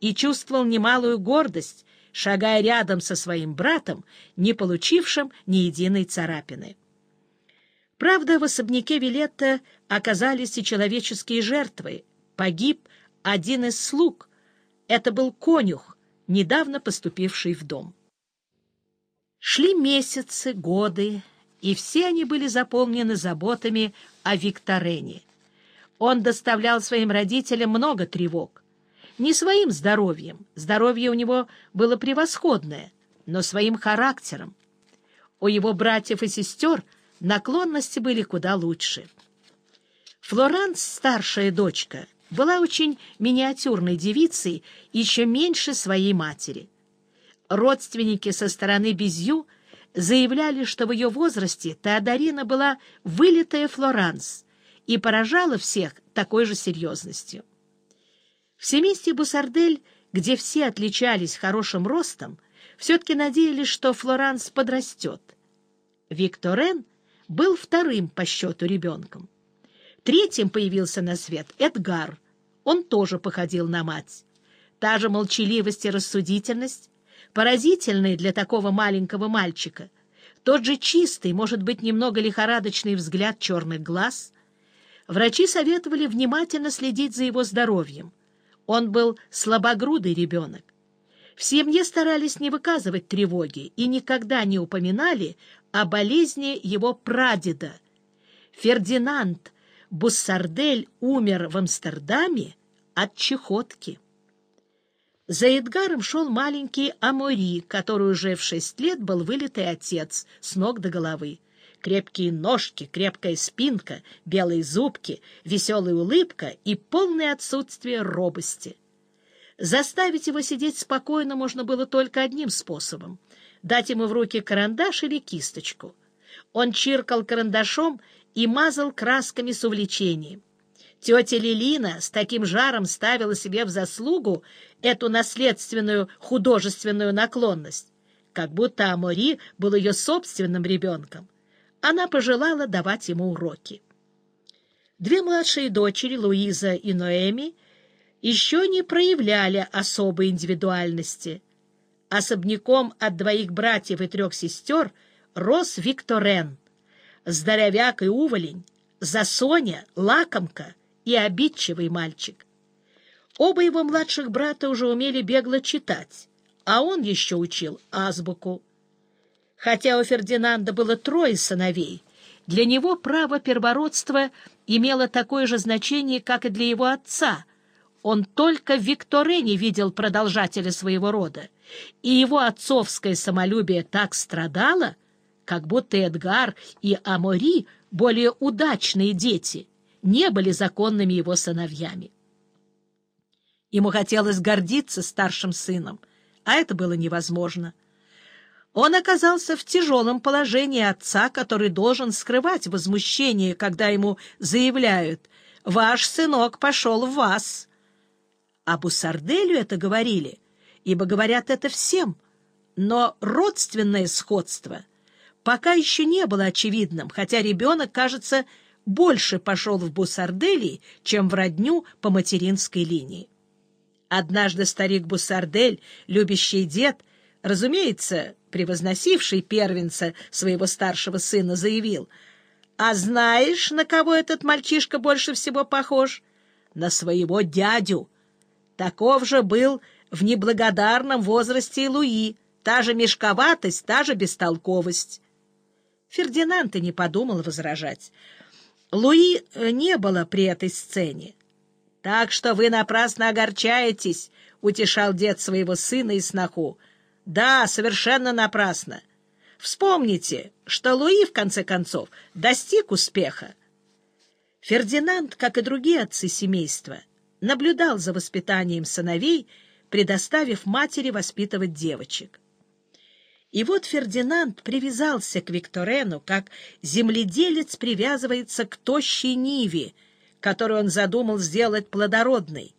и чувствовал немалую гордость, шагая рядом со своим братом, не получившим ни единой царапины. Правда, в особняке Вилетта оказались и человеческие жертвы. Погиб один из слуг. Это был конюх, недавно поступивший в дом. Шли месяцы, годы, и все они были заполнены заботами о Викторене. Он доставлял своим родителям много тревог. Не своим здоровьем, здоровье у него было превосходное, но своим характером. У его братьев и сестер наклонности были куда лучше. Флоранс, старшая дочка, была очень миниатюрной девицей, еще меньше своей матери. Родственники со стороны Безью заявляли, что в ее возрасте Теодорина была вылитая Флоранс и поражала всех такой же серьезностью. В семействе Бусардель, где все отличались хорошим ростом, все-таки надеялись, что Флоранс подрастет. Викторен был вторым по счету ребенком. Третьим появился на свет Эдгар. Он тоже походил на мать. Та же молчаливость и рассудительность, поразительные для такого маленького мальчика, тот же чистый, может быть, немного лихорадочный взгляд черных глаз. Врачи советовали внимательно следить за его здоровьем. Он был слабогрудый ребенок. В семье старались не выказывать тревоги и никогда не упоминали о болезни его прадеда. Фердинанд Буссардель умер в Амстердаме от чехотки. За Эдгаром шел маленький Амори, который уже в шесть лет был вылитый отец с ног до головы. Крепкие ножки, крепкая спинка, белые зубки, веселая улыбка и полное отсутствие робости. Заставить его сидеть спокойно можно было только одним способом — дать ему в руки карандаш или кисточку. Он чиркал карандашом и мазал красками с увлечением. Тетя Лилина с таким жаром ставила себе в заслугу эту наследственную художественную наклонность, как будто Амори был ее собственным ребенком. Она пожелала давать ему уроки. Две младшие дочери, Луиза и Ноэми, еще не проявляли особой индивидуальности. Особняком от двоих братьев и трех сестер рос Викторен — здоровяк и уволень, засоня, лакомка и обидчивый мальчик. Оба его младших брата уже умели бегло читать, а он еще учил азбуку. Хотя у Фердинанда было трое сыновей, для него право первородства имело такое же значение, как и для его отца. Он только в Викторене видел продолжателя своего рода, и его отцовское самолюбие так страдало, как будто Эдгар и Амори, более удачные дети, не были законными его сыновьями. Ему хотелось гордиться старшим сыном, а это было невозможно. Он оказался в тяжелом положении отца, который должен скрывать возмущение, когда ему заявляют «Ваш сынок пошел в вас». А Бусарделю это говорили, ибо говорят это всем, но родственное сходство пока еще не было очевидным, хотя ребенок, кажется, больше пошел в Бусарделии, чем в родню по материнской линии. Однажды старик Бусардель, любящий дед, разумеется, превозносивший первенца своего старшего сына, заявил, «А знаешь, на кого этот мальчишка больше всего похож? На своего дядю. Таков же был в неблагодарном возрасте и Луи, та же мешковатость, та же бестолковость». Фердинанд и не подумал возражать. Луи э, не было при этой сцене. — Так что вы напрасно огорчаетесь, — утешал дед своего сына и сноху. — Да, совершенно напрасно. Вспомните, что Луи, в конце концов, достиг успеха. Фердинанд, как и другие отцы семейства, наблюдал за воспитанием сыновей, предоставив матери воспитывать девочек. И вот Фердинанд привязался к Викторену, как земледелец привязывается к тощей ниве, которую он задумал сделать плодородной.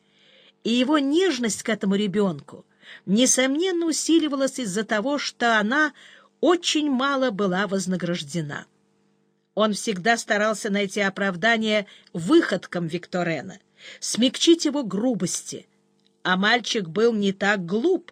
И его нежность к этому ребенку, несомненно, усиливалась из-за того, что она очень мало была вознаграждена. Он всегда старался найти оправдание выходкам Викторена, смягчить его грубости, а мальчик был не так глуп,